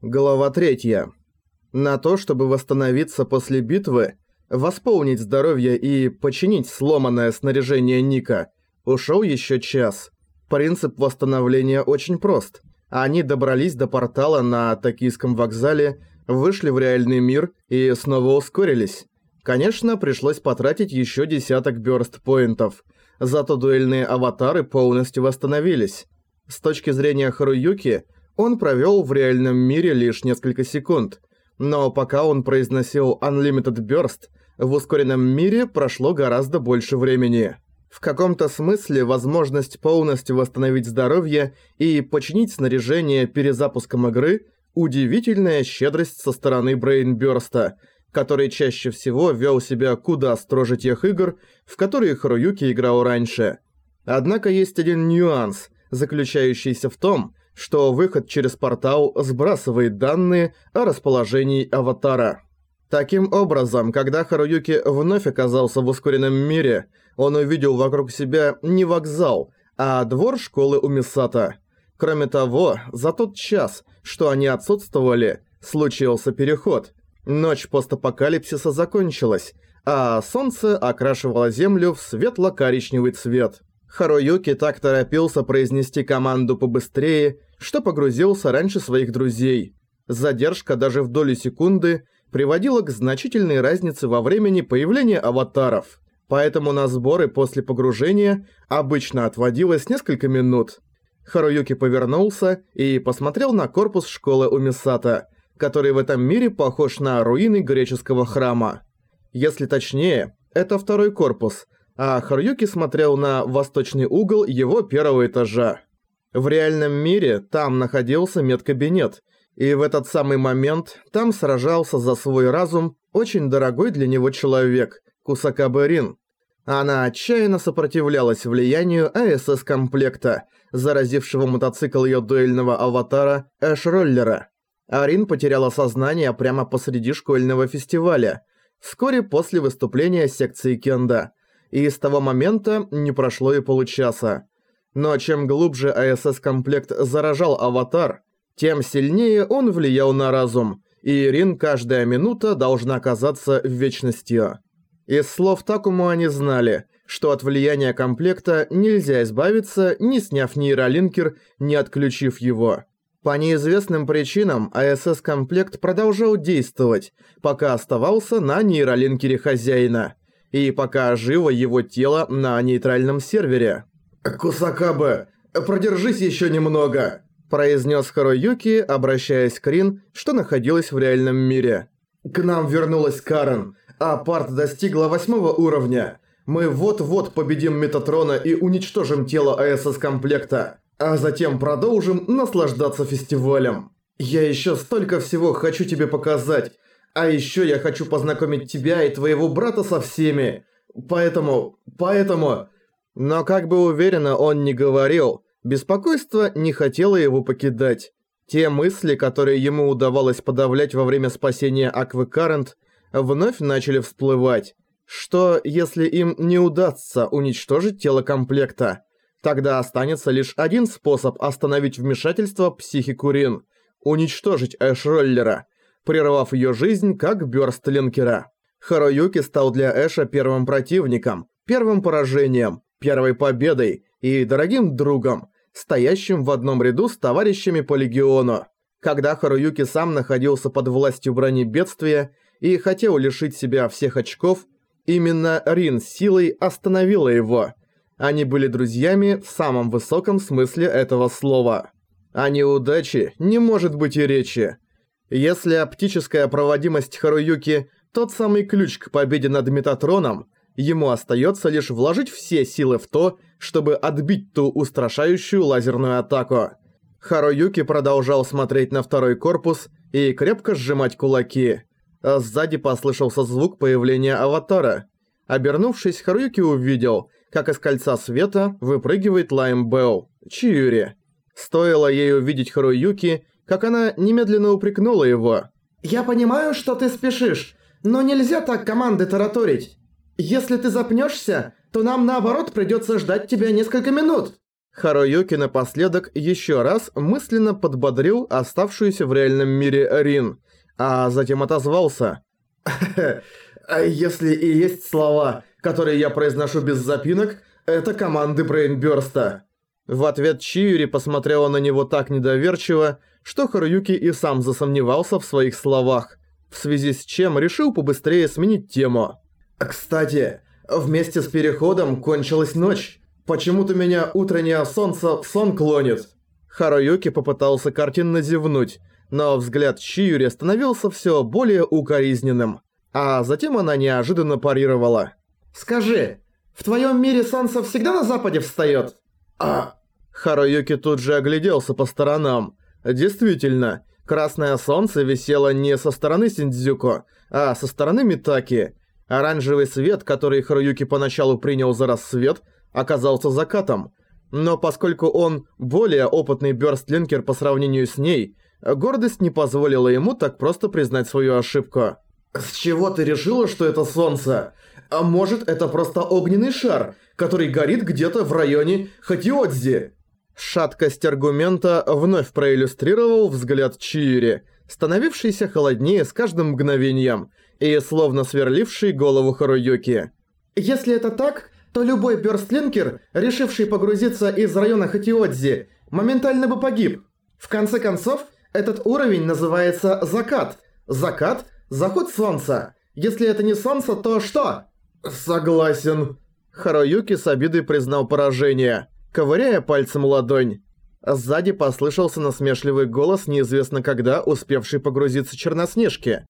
Глава 3. На то, чтобы восстановиться после битвы, восполнить здоровье и починить сломанное снаряжение Ника, ушел еще час. Принцип восстановления очень прост. Они добрались до портала на Токийском вокзале, вышли в реальный мир и снова ускорились. Конечно, пришлось потратить еще десяток бёрст-поинтов, зато дуэльные аватары полностью восстановились. С точки зрения Харуюки – он провёл в реальном мире лишь несколько секунд, но пока он произносил Unlimited Burst, в ускоренном мире прошло гораздо больше времени. В каком-то смысле возможность полностью восстановить здоровье и починить снаряжение перезапуском игры – удивительная щедрость со стороны Брейнбёрста, который чаще всего вел себя куда строже тех игр, в которые Харуюки играл раньше. Однако есть один нюанс, заключающийся в том, что выход через портал сбрасывает данные о расположении аватара. Таким образом, когда Харуюки вновь оказался в ускоренном мире, он увидел вокруг себя не вокзал, а двор школы у Мисата. Кроме того, за тот час, что они отсутствовали, случился переход. Ночь постапокалипсиса закончилась, а солнце окрашивало землю в светло-коричневый цвет. Харуюки так торопился произнести команду побыстрее, что погрузился раньше своих друзей. Задержка даже в доли секунды приводила к значительной разнице во времени появления аватаров. Поэтому на сборы после погружения обычно отводилось несколько минут. Харуюки повернулся и посмотрел на корпус школы Умисата, который в этом мире похож на руины греческого храма. Если точнее, это второй корпус – а Харуюки смотрел на восточный угол его первого этажа. В реальном мире там находился медкабинет, и в этот самый момент там сражался за свой разум очень дорогой для него человек, Кусакабе Рин. Она отчаянно сопротивлялась влиянию АСС-комплекта, заразившего мотоцикл ее дуэльного аватара Эш-роллера. Арин потеряла сознание прямо посреди школьного фестиваля, вскоре после выступления секции кенда – и с того момента не прошло и получаса. Но чем глубже АСС-комплект заражал аватар, тем сильнее он влиял на разум, и Рин каждая минута должна казаться вечностью. Из слов Такому они знали, что от влияния комплекта нельзя избавиться, не сняв нейролинкер, не отключив его. По неизвестным причинам АСС-комплект продолжал действовать, пока оставался на нейролинкере хозяина – и пока живо его тело на нейтральном сервере. «Кусакабе, продержись еще немного», – произнес Харуюки, обращаясь к Рин, что находилась в реальном мире. «К нам вернулась Карен, а парт достигла восьмого уровня. Мы вот-вот победим Метатрона и уничтожим тело АСС-комплекта, а затем продолжим наслаждаться фестивалем. Я еще столько всего хочу тебе показать, а еще я хочу познакомить тебя и твоего брата со всеми. Поэтому... поэтому...» Но как бы уверенно он не говорил, беспокойство не хотело его покидать. Те мысли, которые ему удавалось подавлять во время спасения Аквы Карент, вновь начали всплывать. Что, если им не удастся уничтожить тело комплекта? Тогда останется лишь один способ остановить вмешательство психику Рин – уничтожить Эш-роллера – прервав ее жизнь как бёрст линкера. Харуюки стал для Эша первым противником, первым поражением, первой победой и дорогим другом, стоящим в одном ряду с товарищами по легиону. Когда Харуюки сам находился под властью брони бедствия и хотел лишить себя всех очков, именно Рин силой остановила его. Они были друзьями в самом высоком смысле этого слова. О неудаче не может быть и речи. Если оптическая проводимость Харуюки – тот самый ключ к победе над Метатроном, ему остается лишь вложить все силы в то, чтобы отбить ту устрашающую лазерную атаку. Харуюки продолжал смотреть на второй корпус и крепко сжимать кулаки. А сзади послышался звук появления аватара. Обернувшись, Харуюки увидел, как из кольца света выпрыгивает Лайм Белл, Чиури. Стоило ей увидеть Харуюки, как она немедленно упрекнула его. «Я понимаю, что ты спешишь, но нельзя так команды тараторить. Если ты запнешься, то нам наоборот придется ждать тебя несколько минут». Харуюки напоследок еще раз мысленно подбодрил оставшуюся в реальном мире Рин, а затем отозвался. А если и есть слова, которые я произношу без запинок, это команды Брейнбёрста. В ответ Чиури посмотрела на него так недоверчиво, что Харуюки и сам засомневался в своих словах, в связи с чем решил побыстрее сменить тему. «Кстати, вместе с переходом кончилась ночь. Почему-то меня утреннее солнце в сон клонит». Харуюки попытался картинно зевнуть, но взгляд Чиури становился все более укоризненным. А затем она неожиданно парировала. «Скажи, в твоем мире солнце всегда на западе встает? «А, Харуюки тут же огляделся по сторонам. Действительно, красное солнце висело не со стороны Синдзюко, а со стороны Митаки. Оранжевый свет, который Харуюки поначалу принял за рассвет, оказался закатом. Но поскольку он более опытный бёрстлинкер по сравнению с ней, гордость не позволила ему так просто признать свою ошибку. с чего ты решила, что это солнце? А может, это просто огненный шар, который горит где-то в районе Хатиодзи?» Шаткость аргумента вновь проиллюстрировал взгляд Чири, становившийся холоднее с каждым мгновением и словно сверливший голову Харуюки. Если это так, то любой бёрстлинкер, решивший погрузиться из района Хатиодзи, моментально бы погиб. В конце концов, этот уровень называется закат. Закат – заход солнца. Если это не солнце, то что? «Согласен». Харуюки с обидой признал поражение – ковыряя пальцем ладонь. Сзади послышался насмешливый голос, неизвестно когда, успевший погрузиться Черноснежки.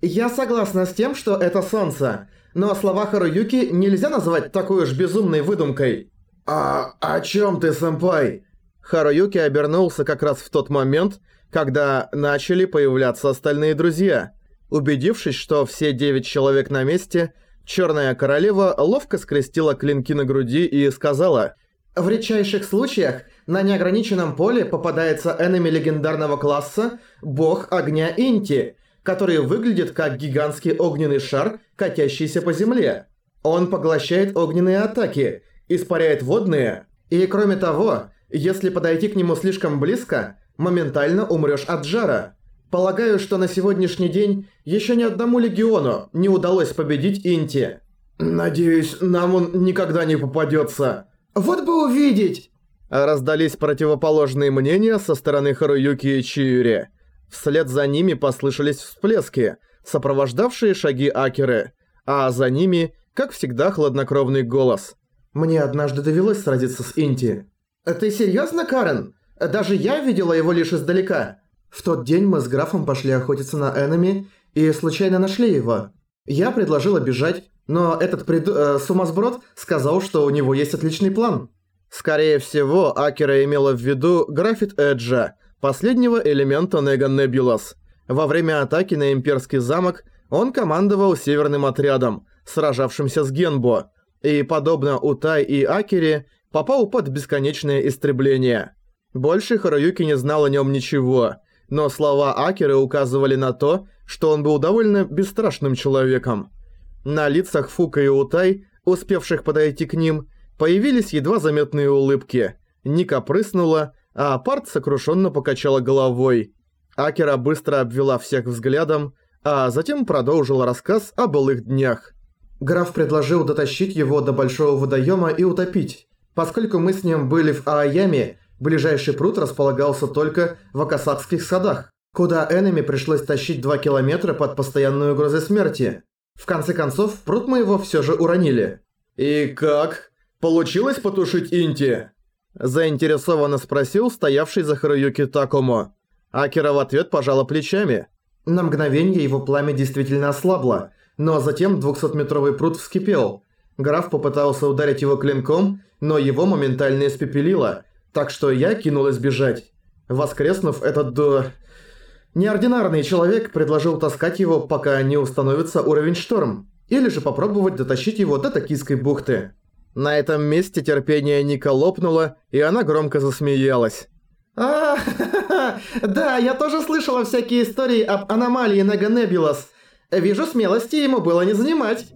Я согласна с тем, что это солнце, но слова Харуюки нельзя назвать такой уж безумной выдумкой. «А о чем ты, сэмпай?» Харуюки обернулся как раз в тот момент, когда начали появляться остальные друзья. Убедившись, что все девять человек на месте – Черная королева ловко скрестила клинки на груди и сказала «В редчайших случаях на неограниченном поле попадается энеми легендарного класса бог огня Инти, который выглядит как гигантский огненный шар, катящийся по земле. Он поглощает огненные атаки, испаряет водные, и кроме того, если подойти к нему слишком близко, моментально умрёшь от жара». Полагаю, что на сегодняшний день еще ни одному легиону не удалось победить Инти. Надеюсь, нам он никогда не попадется. Вот бы увидеть! Раздались противоположные мнения со стороны Харуюки и Чиюри. Вслед за ними послышались всплески, сопровождавшие шаги Акеры, а за ними, как всегда, хладнокровный голос. «Мне однажды довелось сразиться с Инти». «Ты серьезно, Карен? Даже я видела его лишь издалека. В тот день мы с графом пошли охотиться на Эннами и случайно нашли его. Я предложила бежать, но этот прид... Э, сумасброд сказал, что у него есть отличный план. Скорее всего, Акера имела в виду графит Эджа, последнего элемента Нега Небулас. Во время атаки на имперский замок он командовал северным отрядом, сражавшимся с Генбо, и, подобно Утай и Акере, попал под бесконечное истребление. Больше Харуюки не знал о нем ничего, но слова Акеры указывали на то, что он был довольно бесстрашным человеком. На лицах Фука и Утай, успевших подойти к ним, появились едва заметные улыбки. Ника прыснула, а Парт сокрушенно покачала головой. Акера быстро обвела всех взглядом, а затем продолжила рассказ о былых днях. Граф предложил дотащить его до большого водоема и утопить. Поскольку мы с ним были в Ааяме, Ближайший пруд располагался только в Акасакских садах, куда Эннами пришлось тащить 2 километра под постоянную угрозой смерти. В конце концов, пруд мы его все же уронили. «И как? Получилось потушить Инти?» Заинтересованно спросил стоявший за Харуюки Такому. Акера в ответ пожала плечами. На мгновение его пламя действительно ослабло, но затем 200-метровый пруд вскипел. Граф попытался ударить его клинком, но его моментально испепелило, так что я кинулась бежать. Воскреснув, этот... До... Неординарный человек предложил таскать его, пока не установится уровень шторм. Или же попробовать дотащить его до Токийской бухты. На этом месте терпение Ника лопнуло, и она громко засмеялась. а да, я тоже слышала всякие истории об аномалии Неганебулас. Вижу, смелости ему было не занимать.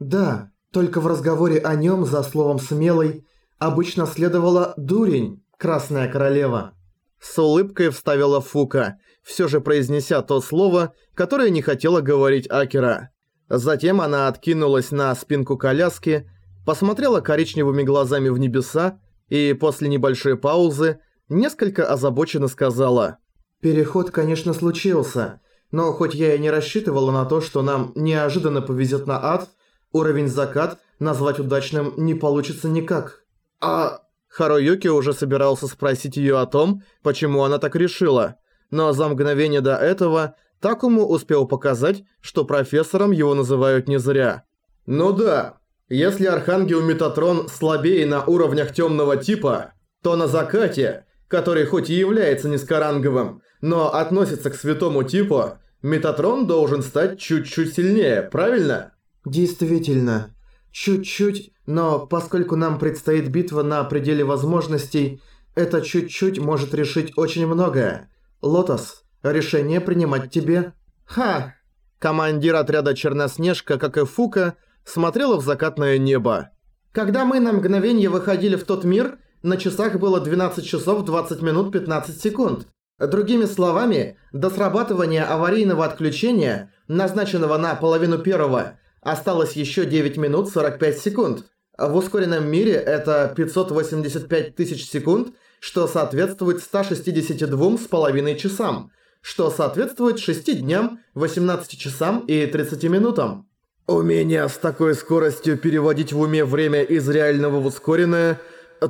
Да, только в разговоре о нем за словом «смелый» обычно следовало «дурень», Красная Королева. С улыбкой вставила Фука, все же произнеся то слово, которое не хотела говорить Акера. Затем она откинулась на спинку коляски, посмотрела коричневыми глазами в небеса и после небольшой паузы несколько озабоченно сказала «Переход, конечно, случился, но хоть я и не рассчитывала на то, что нам неожиданно повезет на ад, уровень закат назвать удачным не получится никак». «А...» Харуюки уже собирался спросить её о том, почему она так решила, но за мгновение до этого Такому успел показать, что профессором его называют не зря. «Ну да, если Архангел Метатрон слабее на уровнях тёмного типа, то на закате, который хоть и является низкоранговым, но относится к святому типу, Метатрон должен стать чуть-чуть сильнее, правильно? Действительно. Чуть-чуть, но поскольку нам предстоит битва на пределе возможностей, это чуть-чуть может решить очень многое. Лотос, решение принимать тебе. Ха! Командир отряда Черноснежка, как и Фука, смотрела в закатное небо. Когда мы на мгновение выходили в тот мир, на часах было 12 часов 20 минут 15 секунд. Другими словами, до срабатывания аварийного отключения, назначенного на половину первого, осталось еще 9 минут 45 секунд. В ускоренном мире это 585 тысяч секунд, что соответствует 162 с половиной часам, что соответствует 6 дням, 18 часам и 30 минутам. У меня с такой скоростью переводить в уме время из реального в ускоренное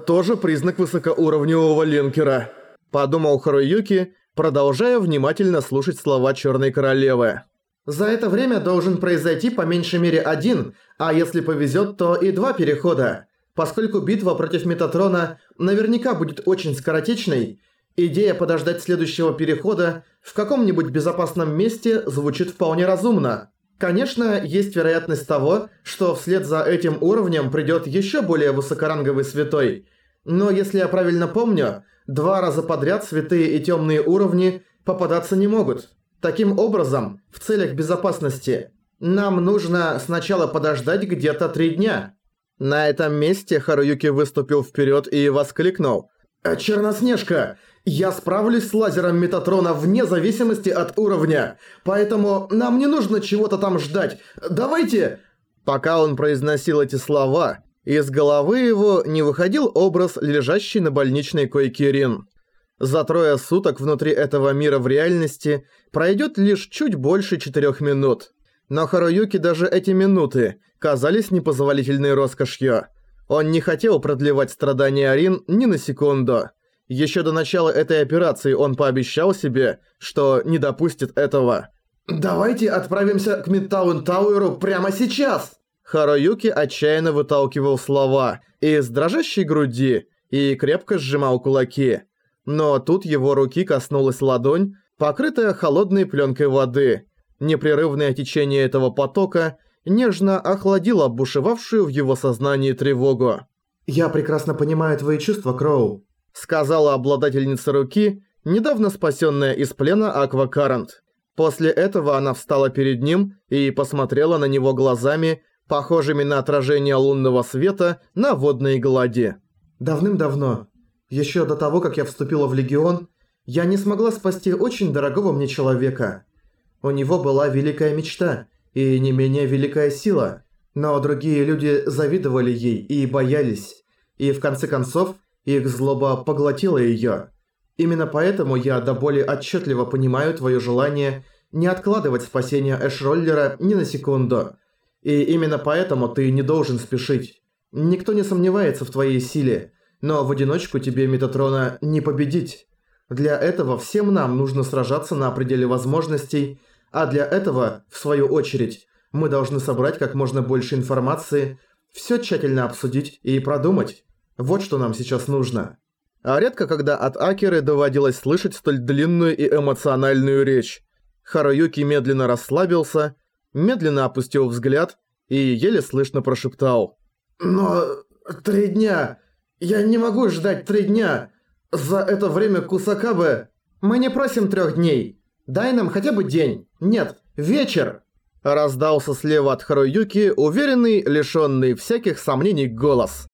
тоже признак высокоуровневого линкера. Подумал Харуюки, продолжая внимательно слушать слова Черной Королевы. За это время должен произойти по меньшей мере один, а если повезет, то и два перехода. Поскольку битва против Метатрона наверняка будет очень скоротечной, идея подождать следующего перехода в каком-нибудь безопасном месте звучит вполне разумно. Конечно, есть вероятность того, что вслед за этим уровнем придет еще более высокоранговый святой. Но если я правильно помню, два раза подряд святые и темные уровни попадаться не могут. Таким образом, в целях безопасности, нам нужно сначала подождать где-то три дня. На этом месте Харуюки выступил вперед и воскликнул. «Э, «Черноснежка, я справлюсь с лазером Метатрона вне зависимости от уровня, поэтому нам не нужно чего-то там ждать. Давайте...» Пока он произносил эти слова, из головы его не выходил образ, лежащий на больничной койке Рин. За трое суток внутри этого мира в реальности пройдет лишь чуть больше четырех минут. Но Харуюки даже эти минуты казались непозволительной роскошью. Он не хотел продлевать страдания Арин ни на секунду. Еще до начала этой операции он пообещал себе, что не допустит этого. «Давайте отправимся к Мидтаун Тауэру прямо сейчас!» Харуюки отчаянно выталкивал слова из дрожащей груди и крепко сжимал кулаки. Но тут его руки коснулась ладонь, покрытая холодной пленкой воды. Непрерывное течение этого потока нежно охладило бушевавшую в его сознании тревогу. «Я прекрасно понимаю твои чувства, Кроу», сказала обладательница руки, недавно спасенная из плена Аквакарант. После этого она встала перед ним и посмотрела на него глазами, похожими на отражение лунного света на водной глади. «Давным-давно, еще до того, как я вступила в Легион, я не смогла спасти очень дорогого мне человека. У него была великая мечта и не менее великая сила, но другие люди завидовали ей и боялись, и в конце концов их злоба поглотила её. Именно поэтому я до боли отчетливо понимаю твое желание не откладывать спасение Эшроллера ни на секунду. И именно поэтому ты не должен спешить. Никто не сомневается в твоей силе, но в одиночку тебе Метатрона не победить. Для этого всем нам нужно сражаться на пределе возможностей, а для этого, в свою очередь, мы должны собрать как можно больше информации, все тщательно обсудить и продумать. Вот что нам сейчас нужно. А редко когда от Акеры доводилось слышать столь длинную и эмоциональную речь. Харуюки медленно расслабился, медленно опустил взгляд и еле слышно прошептал. «Но три дня... Я не могу ждать три дня. За это время Кусакабе... Мы не просим трех дней. Дай нам хотя бы день. Нет, вечер!» Раздался слева от Харуюки уверенный, лишённый всяких сомнений голос.